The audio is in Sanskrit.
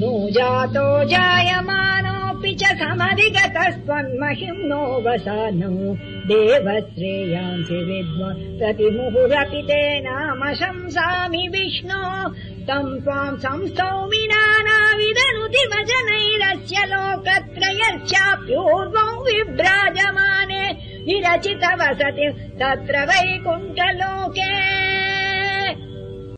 नो जातो जायमानोऽपि च समधिगतस्त्वन्महिम्नो नो देवश्रेयांसि देव प्रतिमुहुरपि ते नाम शंसामि विष्णो। तम् त्वाम् संस्तौमिनाविदनुति वचनैरस्य लोकत्रयस्याप्यूर्वम् विभ्राजमाने। विरचित वसति तत्र वैकुण्ठलो